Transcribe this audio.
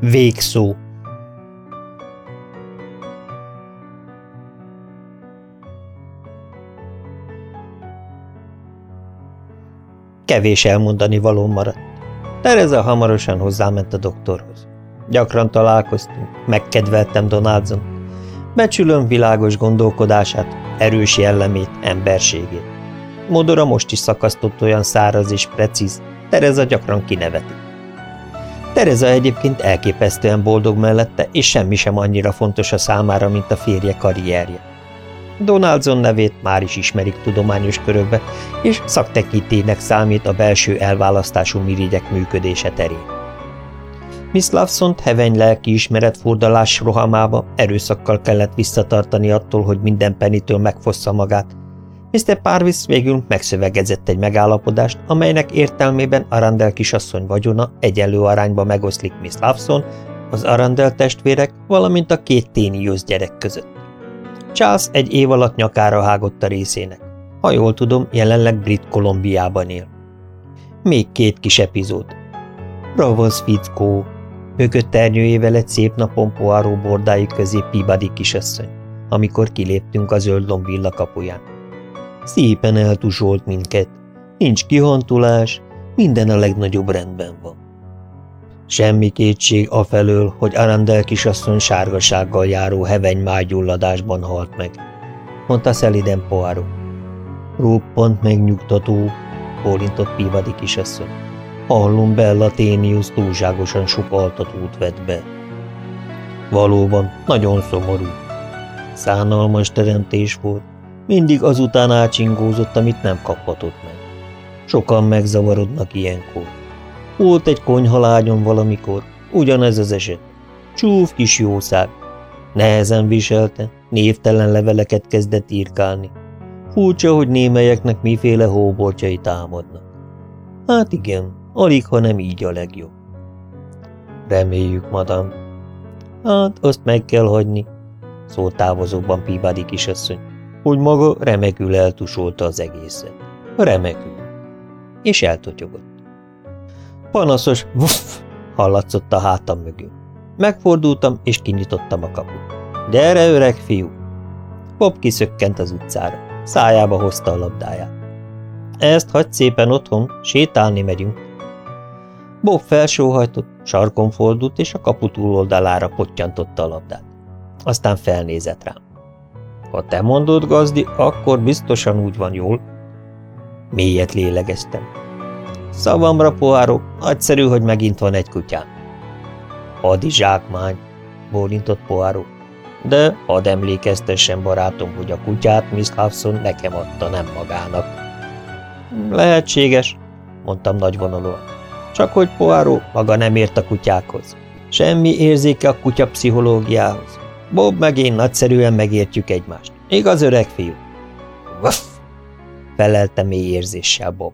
Végszó Kevés elmondani való maradt. Tereza hamarosan hozzáment a doktorhoz. Gyakran találkoztunk, megkedveltem Donaldson. Becsülöm világos gondolkodását, erős jellemét, emberségét. Modora most is szakasztott olyan száraz és precíz, Tereza gyakran kineveti. Tereza egyébként elképesztően boldog mellette, és semmi sem annyira fontos a számára, mint a férje karrierje. Donaldson nevét már is ismerik tudományos körökbe, és szaktekintének számít a belső elválasztású mirigyek működése terén. Miss Lawson-t heveny lelkiismeret fordalás rohamába erőszakkal kellett visszatartani attól, hogy minden penitől megfossza magát. Mr. Parvis végül megszövegezett egy megállapodást, amelynek értelmében Arandel kisasszony vagyona egyenlő arányba megoszlik Miss Lawson, az Arandel testvérek, valamint a két téniusz gyerek között. Charles egy év alatt nyakára hágott a részének. Ha jól tudom, jelenleg Brit Kolumbiában él. Még két kis epizód. Bravosz fickó, mögött ternyőjével egy szép napon poáró bordái közé Pibadi kisasszony, amikor kiléptünk a zöld lombvilla kapuján. Szépen eltusolt minket, nincs kihantulás, minden a legnagyobb rendben van. Semmi kétség afelől, hogy Arandel kisasszony sárgasággal járó heveny mágyulladásban halt meg, mondta szeliden Poirot. Roppant megnyugtató, bólintott Pivadi kisasszony. Hallom Bella Ténius túlságosan sok altatót vett be. Valóban, nagyon szomorú. Szánalmas teremtés volt, mindig azután ácsingózott, amit nem kaphatott meg. Sokan megzavarodnak ilyenkor. Volt egy konyhalágyon valamikor, ugyanez az eset. Csúf kis jószág. Nehezen viselte, névtelen leveleket kezdett írkálni. Furcsa, hogy némelyeknek miféle hóbortjai támadnak. Hát igen, alig, ha nem így a legjobb. Reméljük, madam. Hát, azt meg kell hagyni, szólt távozóban Pibadi kisasszony, hogy maga remekül eltusolta az egészet. Remekül. És eltotyogott. Panaszos vuff hallatszott a hátam mögül. Megfordultam, és kinyitottam a kaput. Gyere, öreg fiú! Bob kiszökkent az utcára. Szájába hozta a labdáját. Ezt hagyd szépen otthon, sétálni megyünk. Bob felsóhajtott, sarkon fordult, és a kapu túloldalára pottyantotta a labdát. Aztán felnézett rám. Ha te mondod, gazdi, akkor biztosan úgy van jól. Mélyet lélegeztem. Szavamra, pohárok, nagyszerű, hogy megint van egy kutyám. Adi zsákmány, bólintott pohárok. De hadd emlékeztessen barátom, hogy a kutyát Miss Lawson nekem adta, nem magának. Lehetséges, mondtam nagyvonalúan. Csak hogy Poáró maga nem ért a kutyákhoz. Semmi érzéke a kutya pszichológiához. Bob meg én nagyszerűen megértjük egymást. Igaz, öreg fiú? Vaff! felelte mély érzéssel Bob.